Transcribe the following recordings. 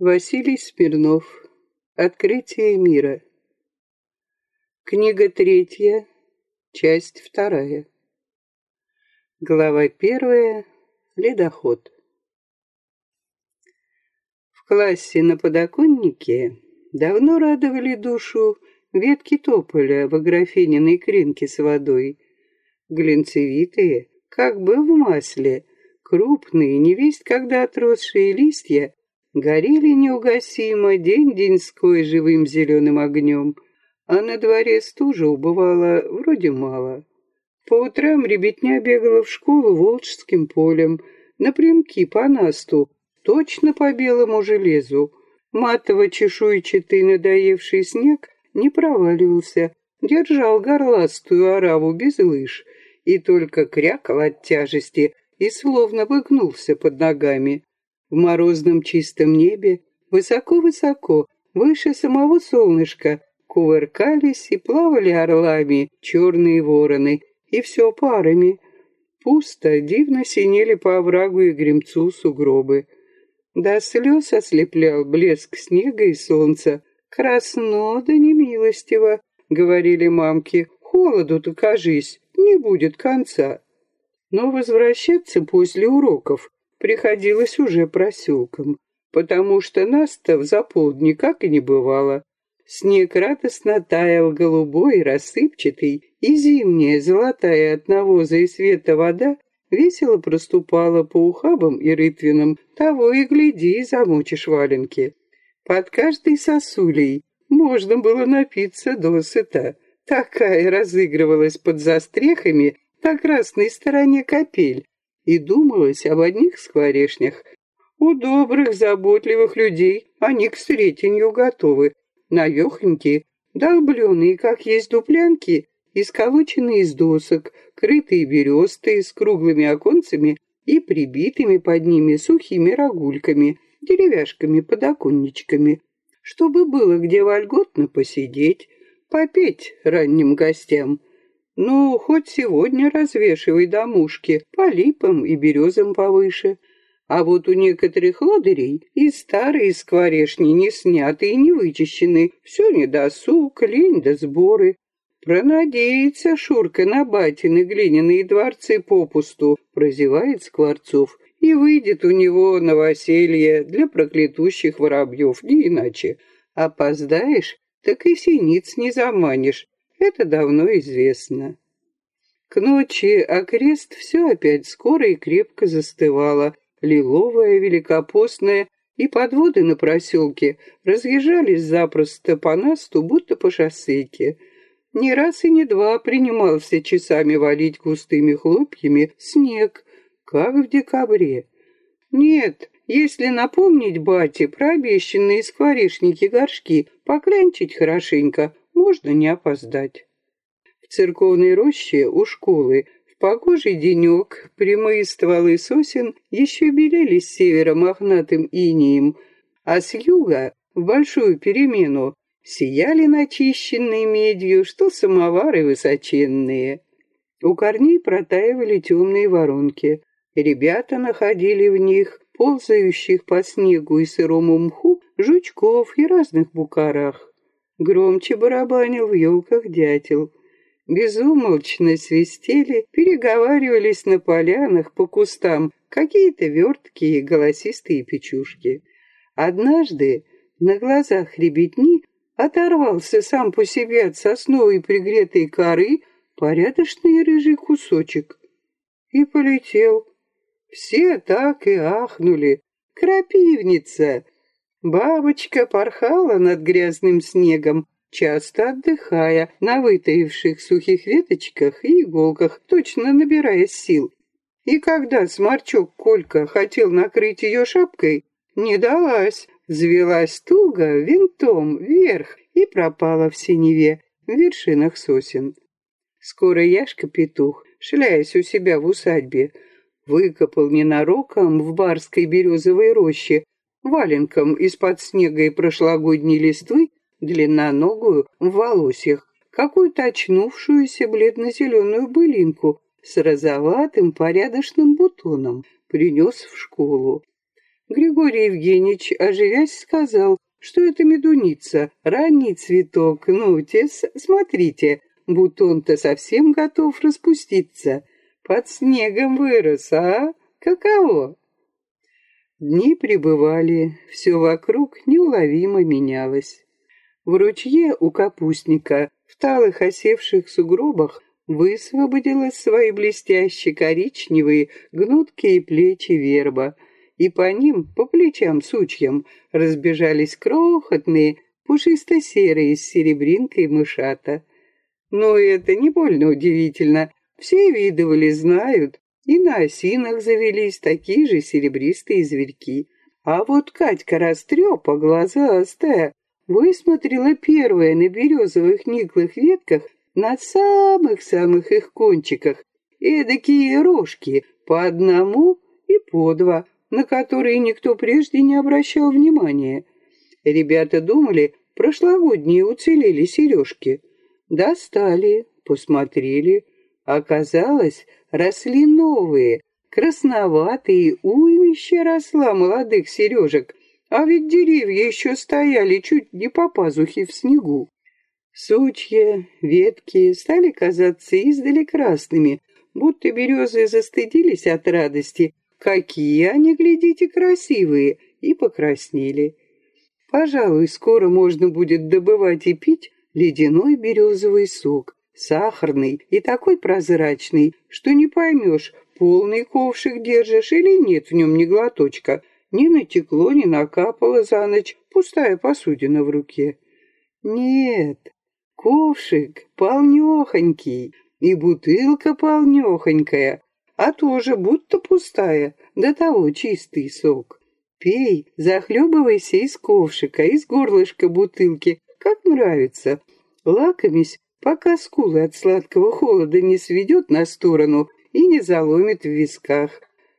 Василий Смирнов. Открытие мира. Книга третья, часть вторая. Глава первая. Ледоход. В классе на подоконнике давно радовали душу ветки тополя в аграфениной кринке с водой. Глинцевитые, как бы в масле, крупные, невесть когда отросшие листья горели неугасимо день-деньской живым зеленым огнем, а на дворе стужа убывала вроде мало. По утрам ребятня бегала в школу Волжским полем, напрямки по насту, точно по белому железу. Матово-чешуйчатый надоевший снег не проваливался, держал горластую ораву без лыж и только крякал от тяжести и словно выгнулся под ногами. В морозном чистом небе, высоко-высоко, выше самого солнышка, кувыркались и плавали орлами черные вороны, и все парами. Пусто, дивно синели по оврагу и гремцу сугробы. До слез ослеплял блеск снега и солнца. «Красно да немилостиво», — говорили мамки, — «холоду-то, кажись, не будет конца». Но возвращаться после уроков приходилось уже проселком, потому что нас-то в заполд никак и не бывало. Снег радостно таял голубой, рассыпчатый, и зимняя, золотая от навоза и света вода весело проступала по ухабам и рытвинам, того и гляди, замочишь валенки. Под каждой сосулей можно было напиться досыта. Такая разыгрывалась под застрехами на красной стороне капель, и думалось об одних скворешнях. У добрых, заботливых людей они к сретенью готовы. Навехонькие, долбленные, как есть дуплянки, и сколоченные из досок, крытые бересты с круглыми оконцами и прибитыми под ними сухими рогульками, деревяшками, подоконничками, чтобы было где вольготно посидеть, попеть ранним гостям — ну, хоть сегодня развешивай домушки по липам и березам повыше. А вот у некоторых лодырей и старые скворешни не сняты и не вычищены. Все недосуг, лень да сборы. Пронадеется Шурка на батины глиняные дворцы попусту, прозевает Скворцов, и выйдет у него новоселье для проклятущих воробьев, не иначе. Опоздаешь, так и синиц не заманишь, это давно известно. К ночи окрест все опять скоро и крепко застывало, лиловое, великопостное, и подводы на проселке разъезжались запросто по насту, будто по шоссейке. Не раз и не два принимался часами валить густыми хлопьями снег, как в декабре. Нет, если напомнить бате про обещанные скворечники горшки, поклянчить хорошенько, можно не опоздать. В церковной роще у школы в погожий денек прямые стволы сосен еще белели с севера мохнатым инием, а с юга в большую перемену сияли начищенные медью, что самовары высоченные. У корней протаивали темные воронки. Ребята находили в них ползающих по снегу и сырому мху жучков и разных букарах. Громче барабанил в елках дятел. Безумолчно свистели, переговаривались на полянах по кустам какие-то верткие голосистые печушки. Однажды на глазах ребятни оторвался сам по себе от сосновой пригретой коры порядочный рыжий кусочек и полетел. Все так и ахнули. «Крапивница!» Бабочка порхала над грязным снегом, часто отдыхая на вытаивших сухих веточках и иголках, точно набирая сил. И когда сморчок Колька хотел накрыть ее шапкой, не далась, взвелась туго винтом вверх и пропала в синеве, в вершинах сосен. Скоро Яшка-петух, шляясь у себя в усадьбе, выкопал ненароком в барской березовой роще валенком из-под снега и прошлогодней листвы, длинноногую, в волосьях, какую-то очнувшуюся бледно-зеленую былинку с розоватым порядочным бутоном принес в школу. Григорий Евгеньевич, оживясь, сказал, что это медуница, ранний цветок, ну, те, смотрите, бутон-то совсем готов распуститься. Под снегом вырос, а? Каково? Дни пребывали, все вокруг неуловимо менялось. В ручье у капустника, в талых осевших сугробах, высвободилась свои блестящие коричневые гнуткие плечи верба, и по ним, по плечам сучьям, разбежались крохотные, пушисто-серые с серебринкой мышата. Но это не больно удивительно. Все видывали, знают, и на осинах завелись такие же серебристые зверьки. А вот Катька растрепа, глазастая, высмотрела первое на березовых никлых ветках на самых-самых их кончиках эдакие рожки по одному и по два, на которые никто прежде не обращал внимания. Ребята думали, прошлогодние уцелели сережки. Достали, посмотрели. Оказалось, росли новые, красноватые, уймище росла молодых сережек, а ведь деревья еще стояли чуть не по пазухе в снегу. Сучья, ветки стали казаться издали красными, будто березы застыдились от радости. Какие они, глядите, красивые! И покраснели. Пожалуй, скоро можно будет добывать и пить ледяной березовый сок, сахарный и такой прозрачный, что не поймешь, полный ковшик держишь или нет в нем ни глоточка. Ни натекло, ни накапало за ночь, пустая посудина в руке. Нет, Ковшик полнёхонький, и бутылка полнёхонькая, а тоже будто пустая, до того чистый сок. Пей, захлебывайся из ковшика, из горлышка бутылки, как нравится. Лакомись, пока скулы от сладкого холода не сведет на сторону и не заломит в висках.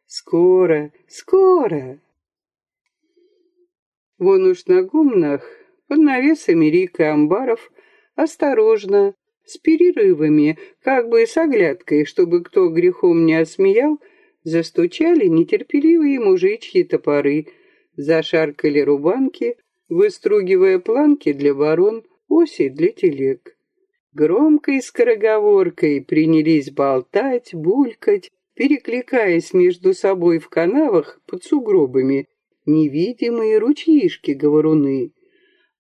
Скоро, скоро. Вон уж на гумнах, под навесами рик и амбаров, осторожно, с перерывами, как бы с оглядкой, чтобы кто грехом не осмеял, застучали нетерпеливые мужичьи топоры, зашаркали рубанки, выстругивая планки для ворон, оси для телег. Громкой скороговоркой принялись болтать, булькать, перекликаясь между собой в канавах под сугробами, невидимые ручьишки-говоруны.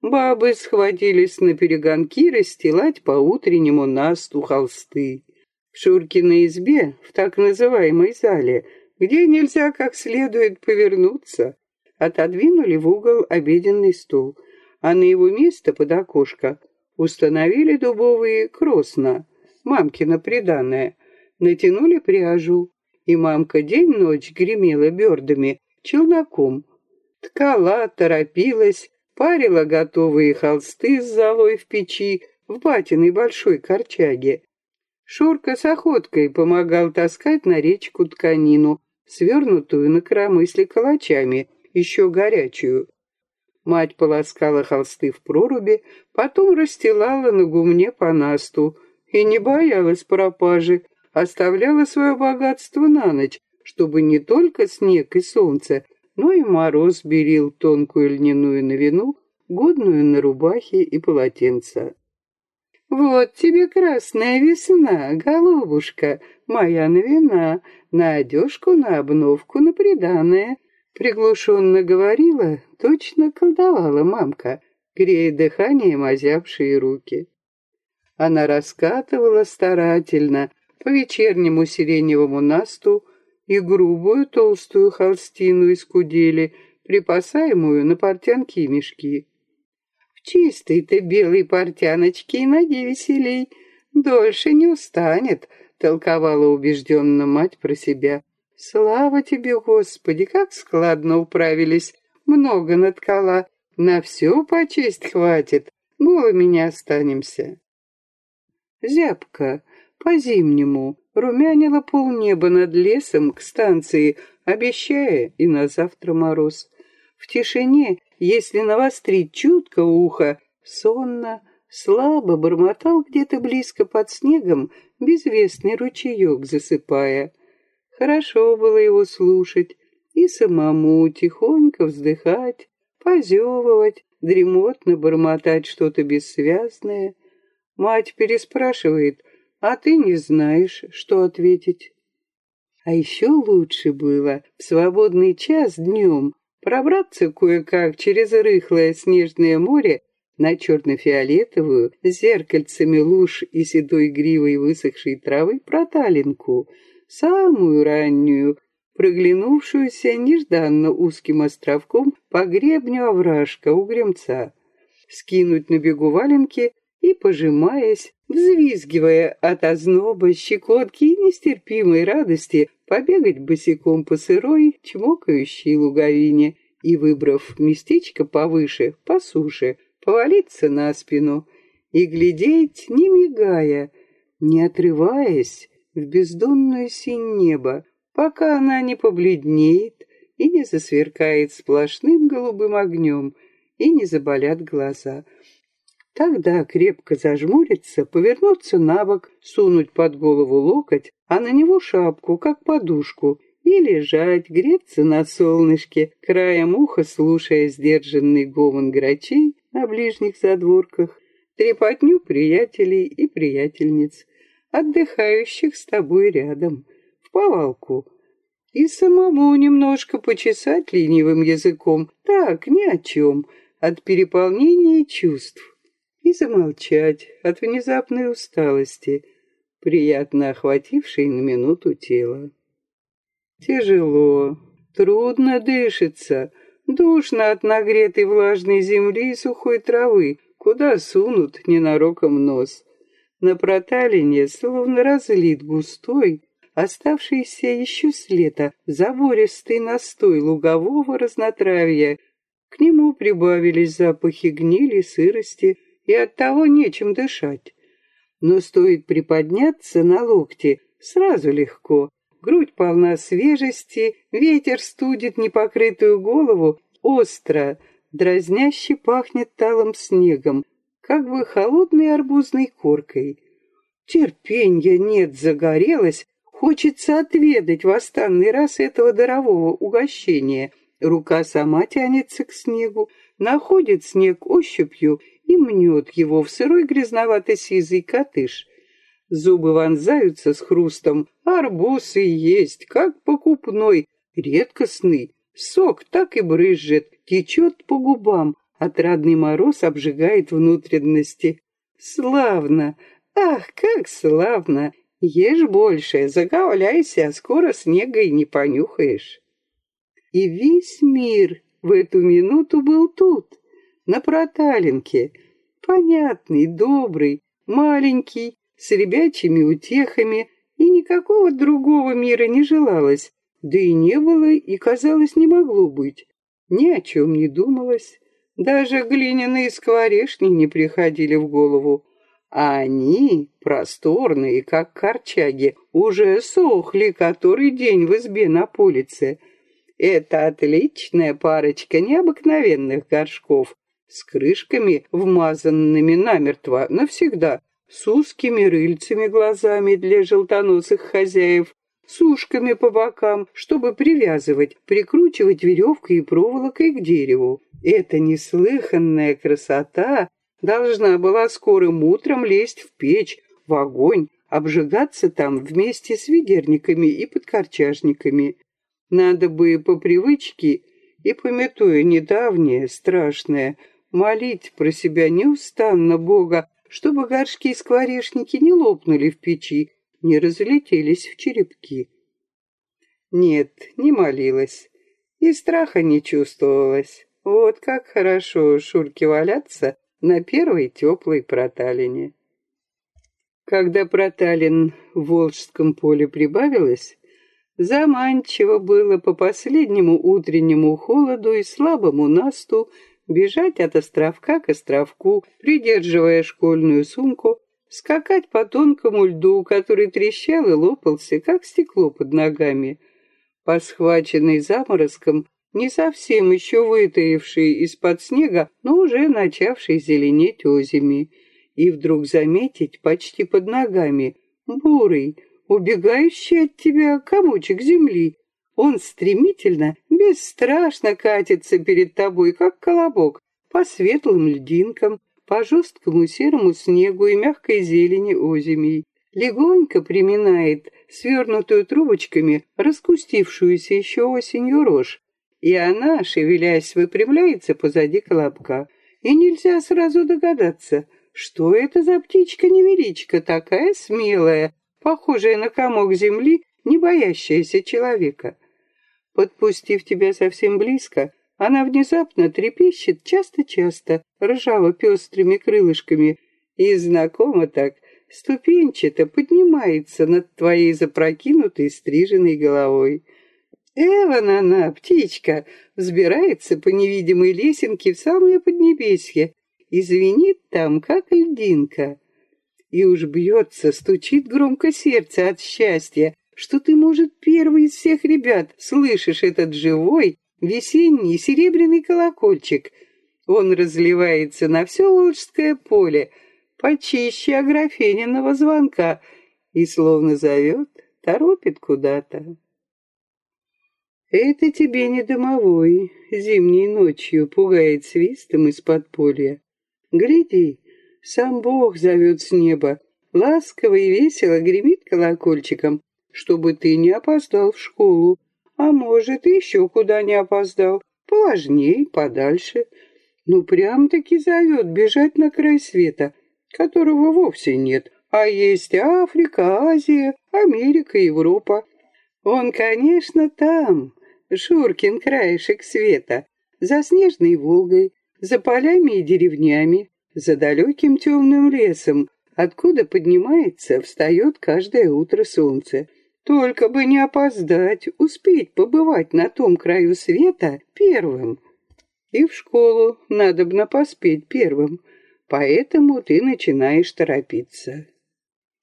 Бабы схватились на перегонки расстилать по-утреннему насту холсты. В Шуркиной избе, в так называемой зале, где нельзя как следует повернуться, отодвинули в угол обеденный стол, а на его место под окошко установили дубовые кросна, мамкина приданное, натянули пряжу, и мамка день-ночь гремела бердами, челноком, ткала, торопилась, парила готовые холсты с золой в печи в батиной большой корчаге. Шурка с охоткой помогал таскать на речку тканину, свернутую на коромысле калачами, еще горячую. Мать полоскала холсты в проруби, потом расстилала на гумне по насту и не боялась пропажи, оставляла свое богатство на ночь, чтобы не только снег и солнце, но и мороз берил тонкую льняную новину, годную на рубахе и полотенца. «Вот тебе красная весна, голубушка, моя новина, на одежку, на обновку, на приданное», приглушенно говорила, точно колдовала мамка, грея дыханием озябшие руки. Она раскатывала старательно по вечернему сиреневому насту и грубую толстую холстину из кудели, припасаемую на портянки и мешки. В чистой-то белой портяночке и ноги веселей, дольше не устанет, толковала убежденно мать про себя. Слава тебе, Господи, как складно управились, много наткала, на все по честь хватит, голыми не останемся. Зябко, по-зимнему, румянило полнеба над лесом к станции, обещая и на завтра мороз. В тишине, если навострить чутко ухо, сонно, слабо бормотал где-то близко под снегом безвестный ручеек, засыпая. Хорошо было его слушать. и самому тихонько вздыхать, позевывать, дремотно бормотать что-то бессвязное. Мать переспрашивает, а ты не знаешь, что ответить. А еще лучше было в свободный час днем пробраться кое-как через рыхлое снежное море на черно-фиолетовую с зеркальцами луж и седой гривой высохшей травы проталинку, самую раннюю, проглянувшуюся нежданно узким островком по гребню овражка у гремца, скинуть на бегу валенки и, пожимаясь, взвизгивая от озноба, щекотки и нестерпимой радости, побегать босиком по сырой, чмокающей луговине и, выбрав местечко повыше, по суше, повалиться на спину и глядеть, не мигая, не отрываясь в бездонную синь небо, пока она не побледнеет и не засверкает сплошным голубым огнем и не заболят глаза. Тогда крепко зажмуриться, повернуться на бок, сунуть под голову локоть, а на него шапку, как подушку, и лежать, греться на солнышке, краем уха слушая сдержанный гомон грачей на ближних задворках, трепотню приятелей и приятельниц, отдыхающих с тобой рядом, в повалку, и самому немножко почесать ленивым языком, так, ни о чем, от переполнения чувств, и замолчать от внезапной усталости, приятно охватившей на минуту тело. Тяжело, трудно дышится, Душно от нагретой влажной земли и сухой травы, куда сунут ненароком нос. На проталине словно разлит густой, оставшийся еще с лета, забористый настой лугового разнотравья. К нему прибавились запахи гнили, сырости, и оттого нечем дышать. Но стоит приподняться на локте, сразу легко, грудь полна свежести, ветер студит непокрытую голову, остро, дразняще пахнет талым снегом, как бы холодной арбузной коркой. Терпенья нет, загорелась, хочется отведать в останный раз этого дарового угощения. Рука сама тянется к снегу, находит снег ощупью и мнет его в сырой грязновато-сизый катыш. Зубы вонзаются с хрустом, арбуз и есть, как покупной, редкостный. Сок так и брызжет, течет по губам, отрадный мороз обжигает внутренности. Славно! Ах, как славно! Ешь больше, заговляйся, скоро снега и не понюхаешь. И весь мир в эту минуту был тут, на проталинке, понятный, добрый, маленький, с ребячими утехами, и никакого другого мира не желалось, да и не было, и, казалось, не могло быть. Ни о чем не думалось, даже глиняные скворечни не приходили в голову, а они, просторные, как корчаги, уже сохли который день в избе на полице. Это отличная парочка необыкновенных горшков, с крышками, вмазанными намертво навсегда, с узкими рыльцами глазами для желтоносых хозяев, с ушками по бокам, чтобы привязывать, прикручивать веревкой и проволокой к дереву. Эта неслыханная красота должна была скорым утром лезть в печь, в огонь, обжигаться там вместе с ведерниками и подкорчажниками. Надо бы по привычке и, пометуя недавнее, страшное, молить про себя неустанно Бога, чтобы горшки и скворечники не лопнули в печи, не разлетелись в черепки. Нет, не молилась. И страха не чувствовалось. Вот как хорошо Шурке валяться на первой теплой проталине. Когда проталин в Волжском поле прибавилось, заманчиво было по последнему утреннему холоду и слабому насту бежать от островка к островку, придерживая школьную сумку, скакать по тонкому льду, который трещал и лопался, как стекло под ногами, по схваченной заморозком, не совсем еще вытаивший из-под снега, но уже начавший зеленеть озими, и вдруг заметить почти под ногами бурый, убегающий от тебя комочек земли, Он стремительно, бесстрашно катится перед тобой, как колобок, по светлым льдинкам, по жесткому серому снегу и мягкой зелени озимей. Легонько приминает свернутую трубочками раскустившуюся еще осенью рожь, и она, шевелясь, выпрямляется позади колобка. И нельзя сразу догадаться, что это за птичка-невеличка, такая смелая, похожая на комок земли, не боящаяся человека. Подпустив тебя совсем близко, она внезапно трепещет часто-часто, ржаво-пестрыми крылышками, и знакомо так, ступенчато поднимается над твоей запрокинутой стриженной головой. Эван она, птичка, взбирается по невидимой лесенке в самое поднебесье и звенит там, как льдинка. И уж бьется, стучит громко сердце от счастья, что ты, может, первый из всех ребят слышишь этот живой, весенний серебряный колокольчик. Он разливается на все Волжское поле, почище Аграфениного звонка, и словно зовет, торопит куда-то. Это тебе не домовой, зимней ночью пугает свистом из подполья. Гляди, сам Бог зовет с неба, ласково и весело гремит колокольчиком, чтобы ты не опоздал в школу, а может, еще куда не опоздал, поважней, подальше. Ну, прям-таки зовет бежать на край света, которого вовсе нет, а есть Африка, Азия, Америка, Европа. Он, конечно, там, Шуркин краешек света, за снежной Волгой, за полями и деревнями, за далеким темным лесом, откуда поднимается, встает каждое утро солнце. Только бы не опоздать, успеть побывать на том краю света первым. И в школу надобно поспеть первым, поэтому ты начинаешь торопиться.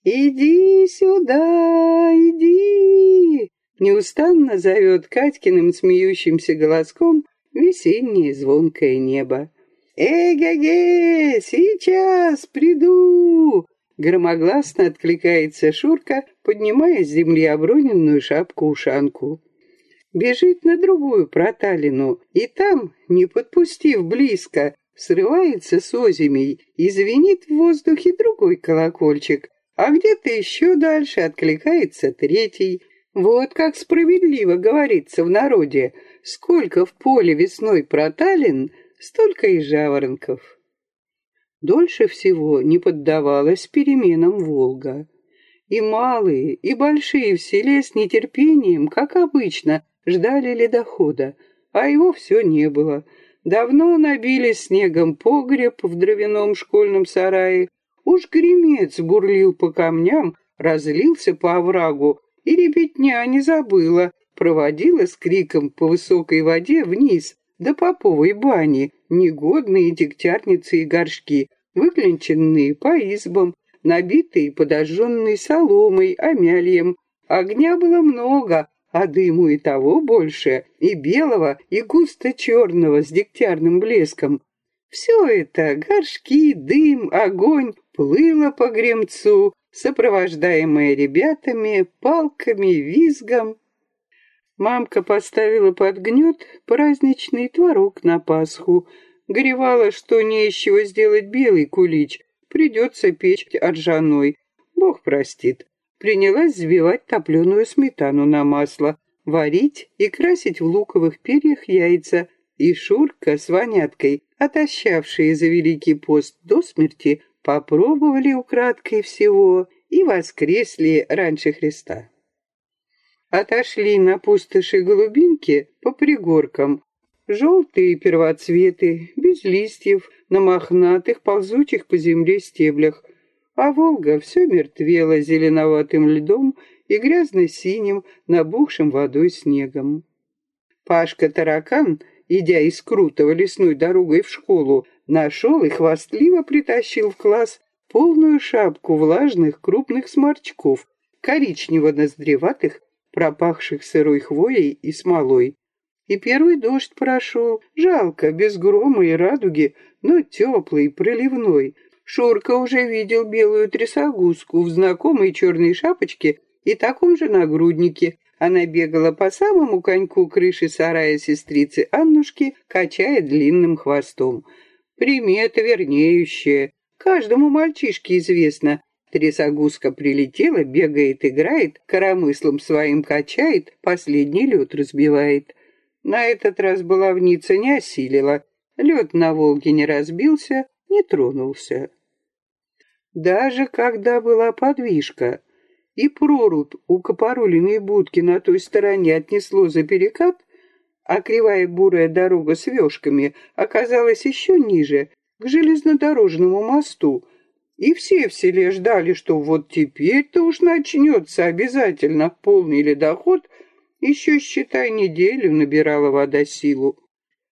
«Иди сюда, иди!» Неустанно зовет Катькиным смеющимся голоском весеннее звонкое небо. «Эге-ге, сейчас приду!» Громогласно откликается Шурка, поднимая с земли оброненную шапку-ушанку. Бежит на другую проталину, и там, не подпустив близко, срывается с озимей и звенит в воздухе другой колокольчик, а где-то еще дальше откликается третий. Вот как справедливо говорится в народе, сколько в поле весной проталин, столько и жаворонков. Дольше всего не поддавалась переменам Волга. И малые, и большие в селе с нетерпением, как обычно, ждали ледохода, а его все не было. Давно набили снегом погреб в дровяном школьном сарае, уж гремец бурлил по камням, разлился по оврагу, и ребятня не забыла, проводила с криком по высокой воде вниз, до поповой бани, негодные дегтярницы и горшки, выклинченные по избам, набитые подожженной соломой, амяльем. Огня было много, а дыму и того больше, и белого, и густо-черного с дегтярным блеском. Все это, горшки, дым, огонь, плыло по гремцу, сопровождаемое ребятами, палками, визгом. Мамка поставила под гнет праздничный творог на Пасху, горевала, что не чего сделать белый кулич, придется печь ржаной. Бог простит. Принялась взбивать топленую сметану на масло, варить и красить в луковых перьях яйца. И Шурка с Ваняткой, отощавшие за Великий пост до смерти, попробовали украдкой всего и воскресли раньше Христа. Отошли на пустоши голубинки по пригоркам, Желтые первоцветы, без листьев, на мохнатых, ползучих по земле стеблях. А Волга все мертвела зеленоватым льдом и грязно-синим, набухшим водой снегом. Пашка-таракан, идя из Крутого лесной дорогой в школу, нашел и хвастливо притащил в класс полную шапку влажных крупных сморчков, коричнево-ноздреватых, пропахших сырой хвоей и смолой. И первый дождь прошел. Жалко, без грома и радуги, но теплый, проливной. Шурка уже видел белую трясогузку в знакомой черной шапочке и таком же нагруднике, Она бегала по самому коньку крыши сарая сестрицы Аннушки, качая длинным хвостом. Примета вернеющая. Каждому мальчишке известно. Трясогузка прилетела, бегает, играет, коромыслом своим качает, последний лед разбивает. На этот раз баловница не осилила. Лед на Волге не разбился, не тронулся. Даже когда была подвижка, и прорубь у Копорулиной будки на той стороне отнесло за перекат, а кривая бурая дорога с вешками оказалась еще ниже, к железнодорожному мосту, и все в селе ждали, что вот теперь-то уж начнется обязательно полный ледоход, еще, считай, неделю набирала вода силу.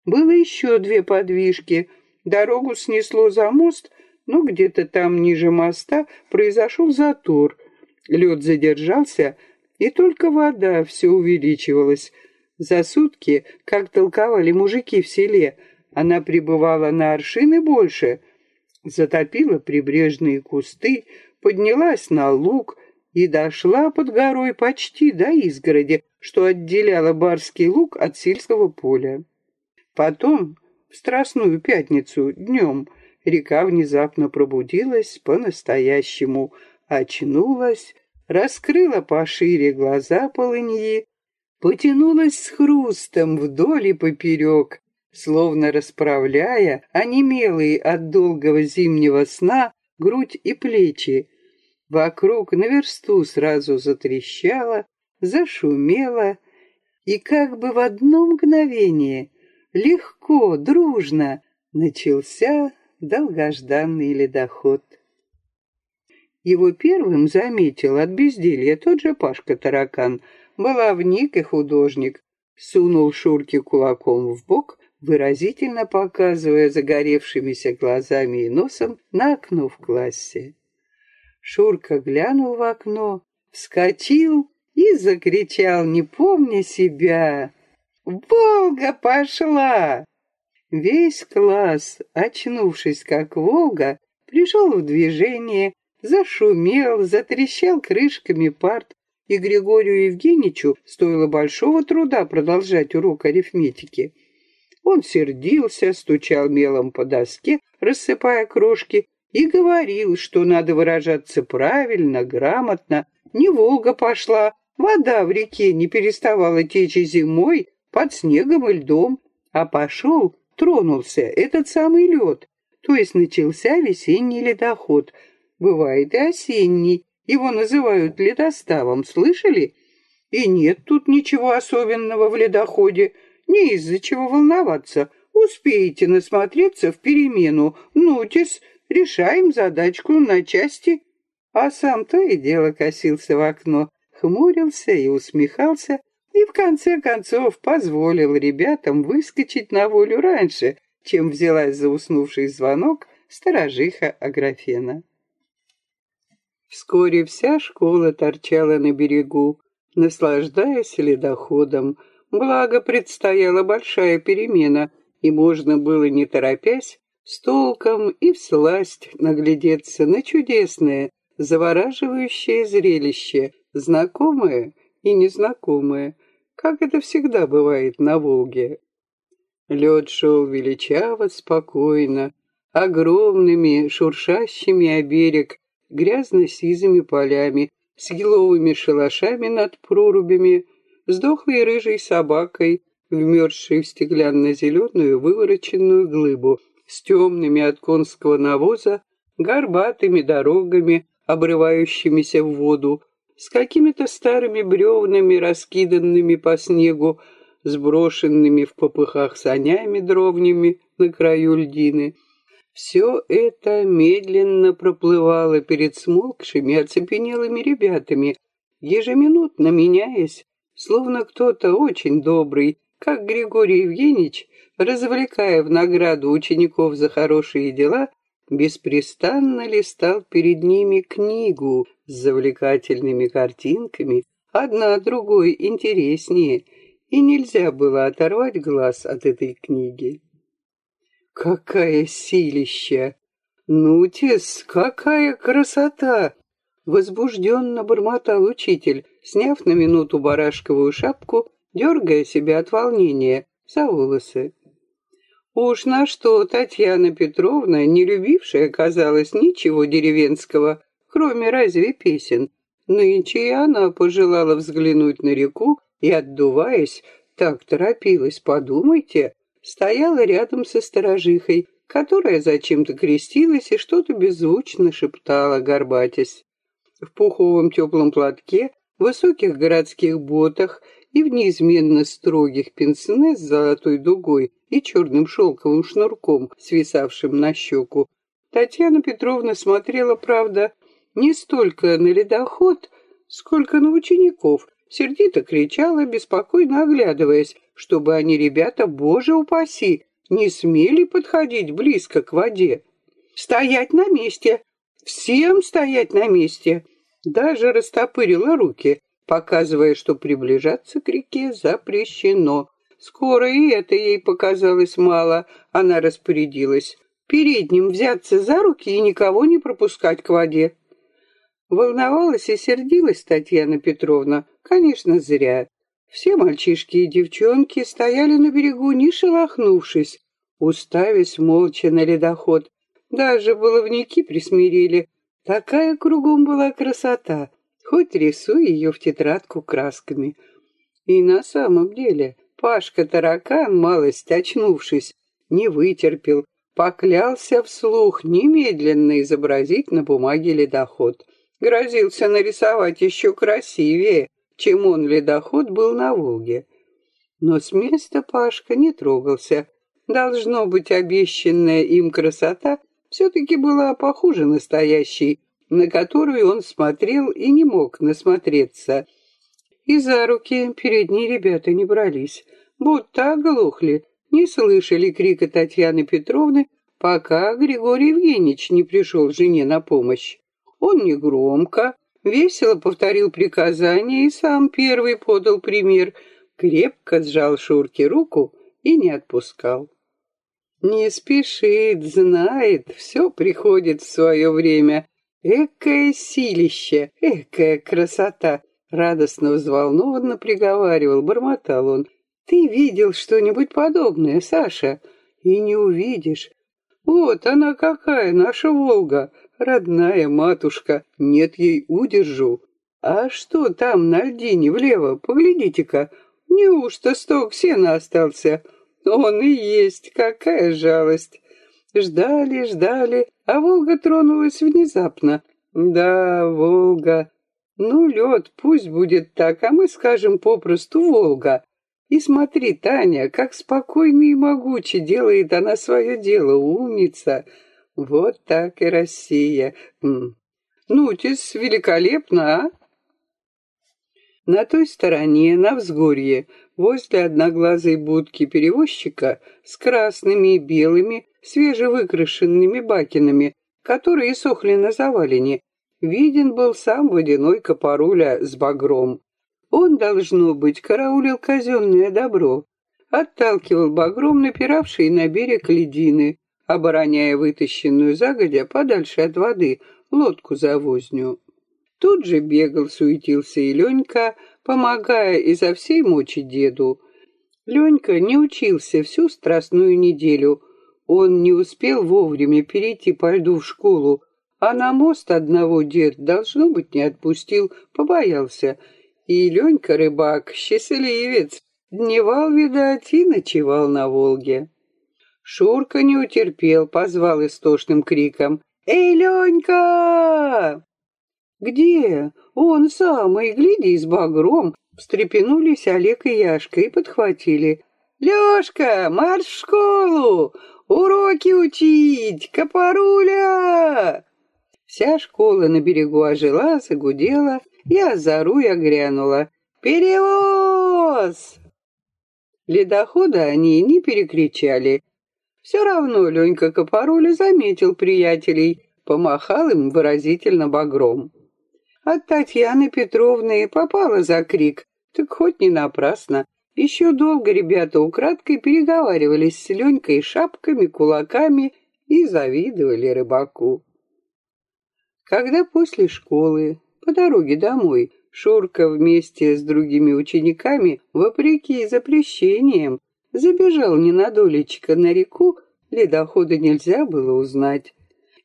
Было еще две подвижки. Дорогу снесло за мост, но где-то там ниже моста произошел затор — Лед задержался, и только вода все увеличивалась. За сутки, как толковали мужики в селе, она пребывала на аршины больше, затопила прибрежные кусты, поднялась на луг и дошла под горой почти до изгороди, что отделяло барский луг от сельского поля. Потом, в Страстную пятницу, днем, река внезапно пробудилась по-настоящему – очнулась, раскрыла пошире глаза полыньи, потянулась с хрустом вдоль и поперек, словно расправляя онемелые от долгого зимнего сна грудь и плечи. Вокруг на версту сразу затрещало, зашумело, и как бы в одно мгновение, легко, дружно, начался долгожданный ледоход. Его первым заметил от безделья тот же Пашка-таракан, баловник и художник. Сунул Шурке кулаком в бок, выразительно показывая загоревшимися глазами и носом на окно в классе. Шурка глянул в окно, вскочил и закричал, не помня себя. «Волга пошла!» Весь класс, очнувшись как Волга, пришел в движение, зашумел, затрещал крышками парт, и Григорию Евгеньевичу стоило большого труда продолжать урок арифметики. Он сердился, стучал мелом по доске, рассыпая крошки, и говорил, что надо выражаться правильно, грамотно. Не Волга пошла, вода в реке не переставала течь зимой, под снегом и льдом, а пошел, тронулся этот самый лед, то есть начался весенний ледоход — Бывает и осенний. Его называют ледоставом, слышали? И нет тут ничего особенного в ледоходе. Не из-за чего волноваться. Успеете насмотреться в перемену. Нутис, решаем задачку на части. А сам то и дело косился в окно, хмурился и усмехался, и в конце концов позволил ребятам выскочить на волю раньше, чем взялась за уснувший звонок сторожиха Аграфена. Вскоре вся школа торчала на берегу, наслаждаясь ледоходом. Благо предстояла большая перемена, и можно было, не торопясь, с толком и всласть наглядеться на чудесное, завораживающее зрелище, знакомое и незнакомое, как это всегда бывает на Волге. Лед шел величаво, спокойно, огромными, шуршащими о берег, грязно-сизыми полями, с еловыми шалашами над прорубями, с дохлой рыжей собакой, вмерзшей в стеклянно-зеленую вывороченную глыбу, с темными от конского навоза, горбатыми дорогами, обрывающимися в воду, с какими-то старыми бревнами, раскиданными по снегу, сброшенными в попыхах санями дровнями на краю льдины, все это медленно проплывало перед смолкшими, оцепенелыми ребятами, ежеминутно меняясь, словно кто-то очень добрый, как Григорий Евгеньевич, развлекая в награду учеников за хорошие дела, беспрестанно листал перед ними книгу с завлекательными картинками, одна другой интереснее, и нельзя было оторвать глаз от этой книги. Какая силища! Нутис, какая красота! Возбужденно бормотал учитель, сняв на минуту барашковую шапку, дергая себя от волнения за волосы. Уж на что Татьяна Петровна, не любившая, казалось, ничего деревенского, кроме разве песен, нынче и она пожелала взглянуть на реку и, отдуваясь, так торопилась, подумайте, стояла рядом со сторожихой, которая зачем-то крестилась и что-то беззвучно шептала, горбатясь в пуховом теплом платке, высоких городских ботах и в неизменно строгих пенсне с золотой дугой и черным шелковым шнурком, свисавшим на щеку. Татьяна Петровна смотрела, правда, не столько на ледоход, сколько на учеников, сердито кричала, беспокойно оглядываясь, чтобы они, ребята, боже упаси, не смели подходить близко к воде. «Стоять на месте! Всем стоять на месте!» Даже растопырила руки, показывая, что приближаться к реке запрещено. Скоро и это ей показалось мало. Она распорядилась. Передним взяться за руки и никого не пропускать к воде. Волновалась и сердилась Татьяна Петровна, конечно, зря. Все мальчишки и девчонки стояли на берегу, не шелохнувшись, уставясь молча на ледоход. Даже баловники присмирили, Такая кругом была красота, хоть рисуй ее в тетрадку красками. И на самом деле Пашка-таракан, малость очнувшись, не вытерпел, поклялся вслух немедленно изобразить на бумаге ледоход. Грозился нарисовать еще красивее, чем он ледоход был на Волге. Но с места Пашка не трогался. Должно быть, обещанная им красота все-таки была похуже настоящей, на которую он смотрел и не мог насмотреться. И за руки передние ребята не брались, будто оглохли, не слышали крика Татьяны Петровны, пока Григорий Евгеньевич не пришел жене на помощь. Он негромко, весело повторил приказание и сам первый подал пример, крепко сжал Шурке руку и не отпускал. Не спешит, знает, все приходит в свое время. Экое силище, экая красота! Радостно взволнованно приговаривал, бормотал он. Ты видел что-нибудь подобное, Саша? И не увидишь. Вот она какая, наша Волга, родная матушка, нет ей удержу. А что там на льдине влево, поглядите-ка, неужто сток сена остался? Он и есть, какая жалость. Ждали, ждали, а Волга тронулась внезапно. Да, Волга. Ну, лед, пусть будет так, а мы скажем попросту Волга. И смотри, Таня, как спокойно и могуче делает она свое дело, умница. Вот так и Россия. Ну, тис, великолепно, а? На той стороне, на взгорье, возле одноглазой будки перевозчика с красными и белыми свежевыкрашенными бакинами, которые сохли на завалине, виден был сам водяной капоруля с багром. Он, должно быть, караулил казенное добро, отталкивал багром напиравшие на берег ледины, обороняя вытащенную загодя подальше от воды лодку за возню. Тут же бегал, суетился и Ленька, помогая изо всей мочи деду. Ленька не учился всю страстную неделю. Он не успел вовремя перейти по льду в школу, а на мост одного дед, должно быть, не отпустил, побоялся. И Ленька, рыбак, счастливец, дневал, видать, и ночевал на Волге. Шурка не утерпел, позвал истошным криком. «Эй, Ленька!» «Где?» «Он самый, гляди, с багром!» Встрепенулись Олег и Яшка и подхватили. «Лёшка, марш в школу! Уроки учить! Капоруля!» Вся школа на берегу ожила, загудела, и озаруя грянула. «Перевоз!» Ледохода они не перекричали. Все равно Ленька Капоруля заметил приятелей, помахал им выразительно багром. От Татьяны Петровны попала за крик, так хоть не напрасно. Еще долго ребята украдкой переговаривались с Ленькой шапками, кулаками и завидовали рыбаку. Когда после школы, по дороге домой, Шурка вместе с другими учениками, вопреки запрещениям, забежал ненадолечко на реку, ледохода нельзя было узнать.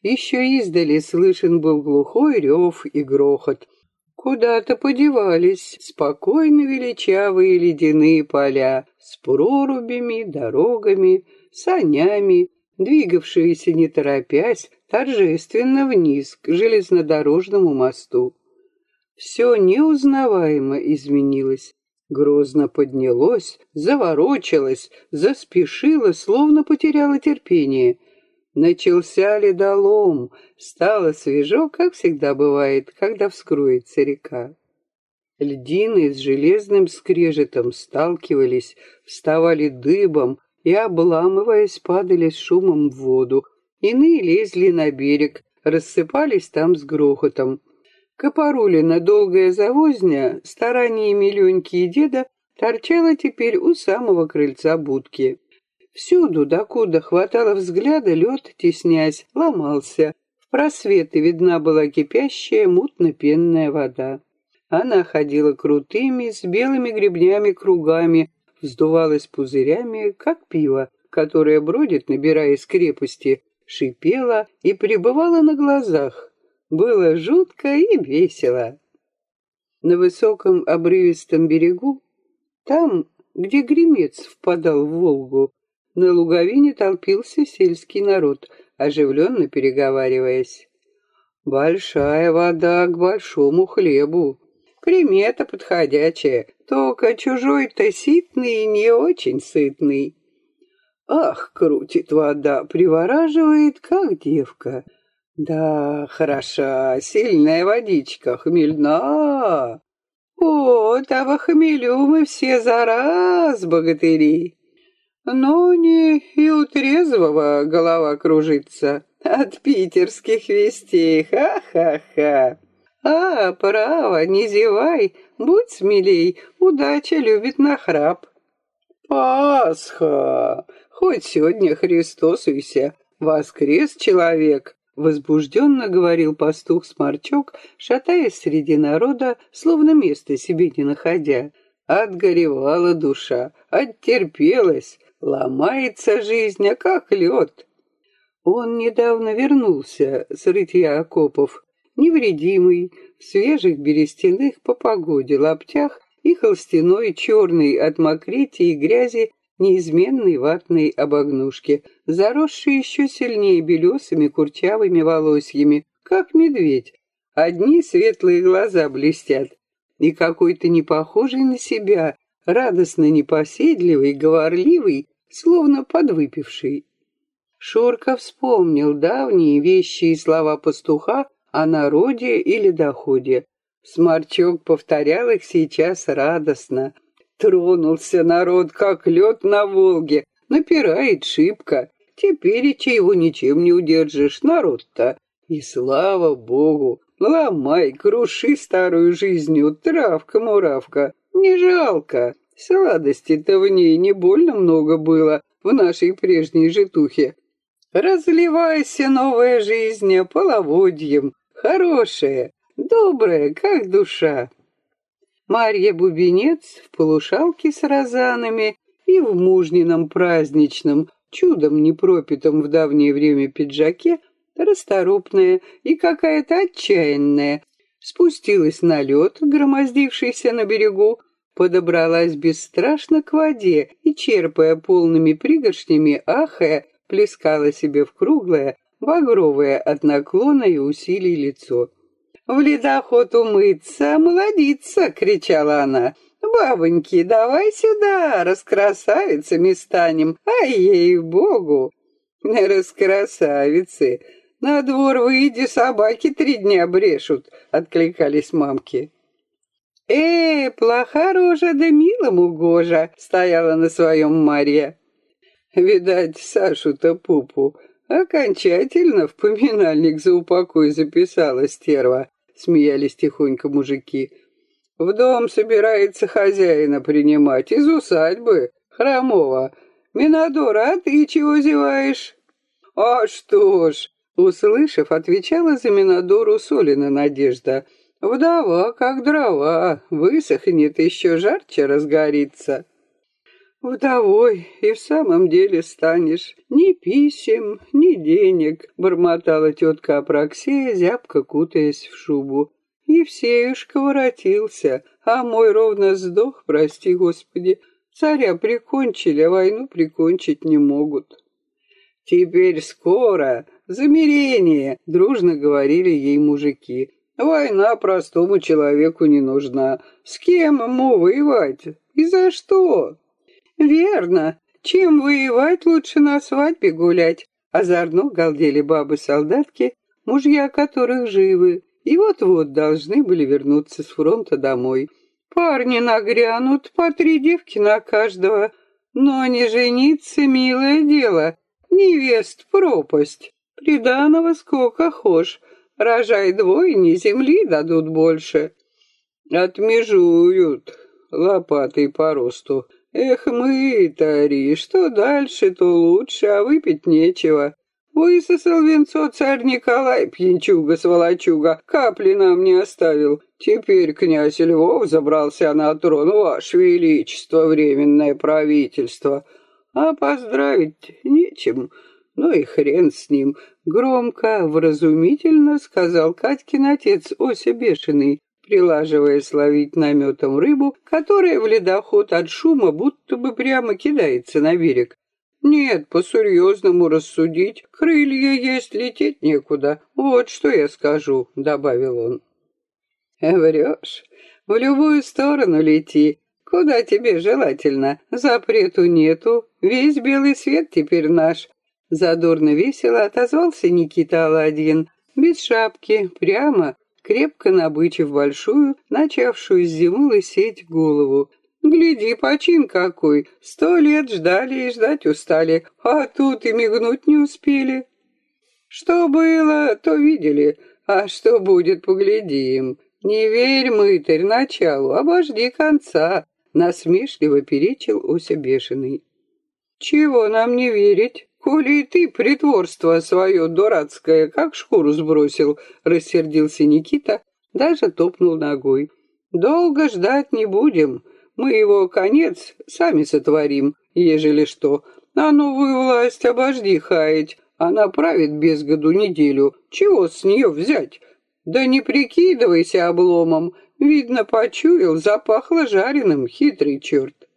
Еще издали слышен был глухой рев и грохот. Куда-то подевались спокойно величавые ледяные поля с прорубями, дорогами, санями, двигавшиеся не торопясь, торжественно вниз к железнодорожному мосту. Все неузнаваемо изменилось. Грозно поднялось, заворочилось, заспешило, словно потеряло терпение. Начался ледолом, стало свежо, как всегда бывает, когда вскроется река. Льдины с железным скрежетом сталкивались, вставали дыбом и, обламываясь, падали с шумом в воду. Иные лезли на берег, рассыпались там с грохотом. Копорулина долгая завозня стараниями Леньки и деда торчала теперь у самого крыльца будки. Всюду, докуда хватало взгляда, лед, теснясь, ломался. В просветы видна была кипящая мутно-пенная вода. Она ходила крутыми, с белыми гребнями кругами, вздувалась пузырями, как пиво, которое бродит, набираясь крепости, шипела и пребывала на глазах, было жутко и весело. На высоком обрывистом берегу, там, где Гремец впадал в Волгу, на луговине толпился сельский народ, оживленно переговариваясь. «Большая вода к большому хлебу. Примета подходящая, только чужой-то ситный и не очень сытный. Ах, крутит вода, привораживает, как девка». Да, хороша, сильная водичка, хмельна. Вот, а во хмелю мы все за раз, богатыри. Но не и у трезвого голова кружится от питерских вестей, ха-ха-ха. А, право, не зевай, будь смелей, удача любит нахрап. Пасха! Хоть сегодня Христос уйся, воскрес человек, Возбужденно говорил пастух-сморчок, шатаясь среди народа, словно места себе не находя. Отгоревала душа, оттерпелась, ломается жизнь, а как лед. Он недавно вернулся с рытья окопов, невредимый, в свежих берестяных по погоде лаптях и холстяной черный от мокрити и грязи неизменной ватной обогнушке, заросшей еще сильнее белесыми курчавыми волосьями, как медведь. Одни светлые глаза блестят, и какой-то не похожий на себя, радостно непоседливый, говорливый, словно подвыпивший. Шурка вспомнил давние вещи и слова пастуха о народе или доходе. Сморчок повторял их сейчас радостно — Тронулся народ, как лед на Волге, напирает шибко. Теперь и его ничем не удержишь, народ-то. И слава богу, ломай, круши старую жизнью, травка-муравка, не жалко. Сладости-то в ней не больно много было в нашей прежней житухе. Разливайся, новая жизнь, половодьем, хорошая, добрая, как душа. Марья Бубенец в полушалке с розанами и в мужнином праздничном, чудом не пропитом в давнее время пиджаке, расторопная и какая-то отчаянная, спустилась на лед, громоздившийся на берегу, подобралась бесстрашно к воде и, черпая полными пригоршнями, ахая, плескала себе в круглое, багровое от наклона и усилий лицо. «В ледоход умыться, молодиться!» — кричала она. «Бабоньки, давай сюда, раскрасавицами станем, а ей-богу!» «Раскрасавицы! На двор выйди, собаки три дня брешут!» — откликались мамки. «Эй, плоха рожа да милому гожа!» — стояла на своем Марья. Видать, Сашу-то пупу окончательно в поминальник за упокой записала стерва смеялись тихонько мужики. В дом собирается хозяина принимать из усадьбы, хромого. Минадора, а ты чего зеваешь? А что ж, Услышав, отвечала за Минодору Солина Надежда. «Вдова, как дрова, высохнет, еще жарче разгорится». «Вдовой и в самом деле станешь. Ни писем, ни денег», — бормотала тетка Апраксея, зябко кутаясь в шубу. Евсеюшка воротился, а мой ровно сдох, прости господи. Царя прикончили, а войну прикончить не могут. Теперь скоро, замерение, дружно говорили ей мужики. Война простому человеку не нужна. С кем ему воевать? И за что? Верно. Чем воевать, лучше на свадьбе гулять. Озорно галдели бабы-солдатки, мужья которых живы, и вот-вот должны были вернуться с фронта домой. Парни нагрянут, по три девки на каждого. Но не жениться, милое дело, невест пропасть. Приданого сколько хошь, рожай двойни, земли дадут больше. Отмежуют лопатой по росту. Эх, мы, Тари, что дальше, то лучше, а выпить нечего. Высосал венцо царь Николай, пьянчуга-сволочуга, капли нам не оставил. Теперь князь Львов забрался на трон, ваше величество, временное правительство. А поздравить нечем, ну и хрен с ним. Громко, вразумительно сказал Катькин отец Ося Бешеный, прилаживая словить наметом рыбу, которая в ледоход от шума будто бы прямо кидается на берег. Нет, по-серьезному рассудить, крылья есть, лететь некуда. Вот что я скажу, добавил он. Врешь. В любую сторону лети. Куда тебе желательно? Запрету нету. Весь белый свет теперь наш. Задорно весело отозвался Никита Аладдин. Без шапки, прямо, крепко набычив большую, начавшую с зимы лысеть голову. Гляди, почин какой. Сто лет ждали и ждать устали, а тут и мигнуть не успели. Что было, то видели, а что будет, поглядим. Не верь, мытарь, началу, обожди конца, насмешливо перечил Ося Бешеный. Чего нам не верить? Коли и ты притворство свое дурацкое, как шкуру сбросил, рассердился Никита, даже топнул ногой. Долго ждать не будем, мы его конец сами сотворим, ежели что. А новую власть обожди хаять. Она правит без году неделю. Чего с нее взять? Да не прикидывайся обломом. Видно, почуял, запахло жареным, хитрый черт.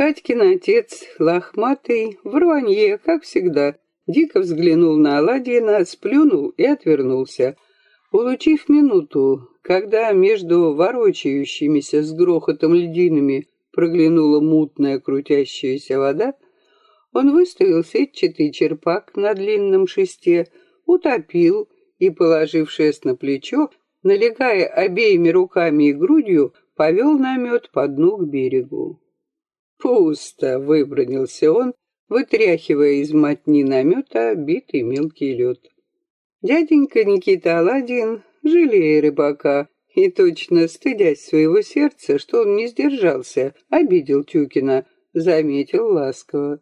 Катькин отец, лохматый, в рванье, как всегда, дико взглянул на Аладдина, сплюнул и отвернулся. Улучив минуту, когда между ворочающимися с грохотом льдинами проглянула мутная крутящаяся вода, он выставил сетчатый черпак на длинном шесте, утопил и, положив шест на плечо, налегая обеими руками и грудью, повел намет по дну к берегу. «Пусто!» — выбронился он, вытряхивая из мотни намета битый мелкий лед. Дяденька Никита Аладдин жалея рыбака, и точно стыдясь своего сердца, что он не сдержался, обидел Тюкина, заметил ласково.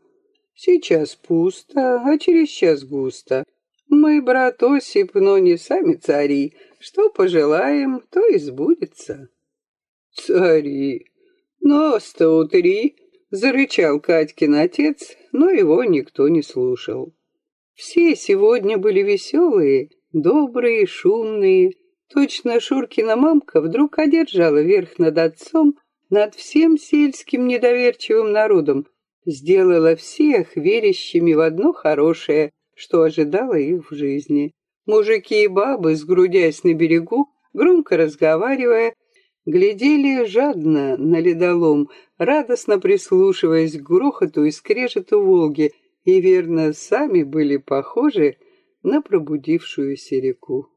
Сейчас пусто, а через час густо. Мы, брат Осип, но не сами цари. Что пожелаем, то и сбудется. Цари! Нос-то утри! Зарычал Катькин отец, но его никто не слушал. Все сегодня были веселые, добрые, шумные. Точно Шуркина мамка вдруг одержала верх над отцом, над всем сельским недоверчивым народом, сделала всех верящими в одно хорошее, что ожидало их в жизни. Мужики и бабы, сгрудясь на берегу, громко разговаривая, глядели жадно на ледолом, радостно прислушиваясь к грохоту и скрежету Волги, и, верно, сами были похожи на пробудившуюся реку.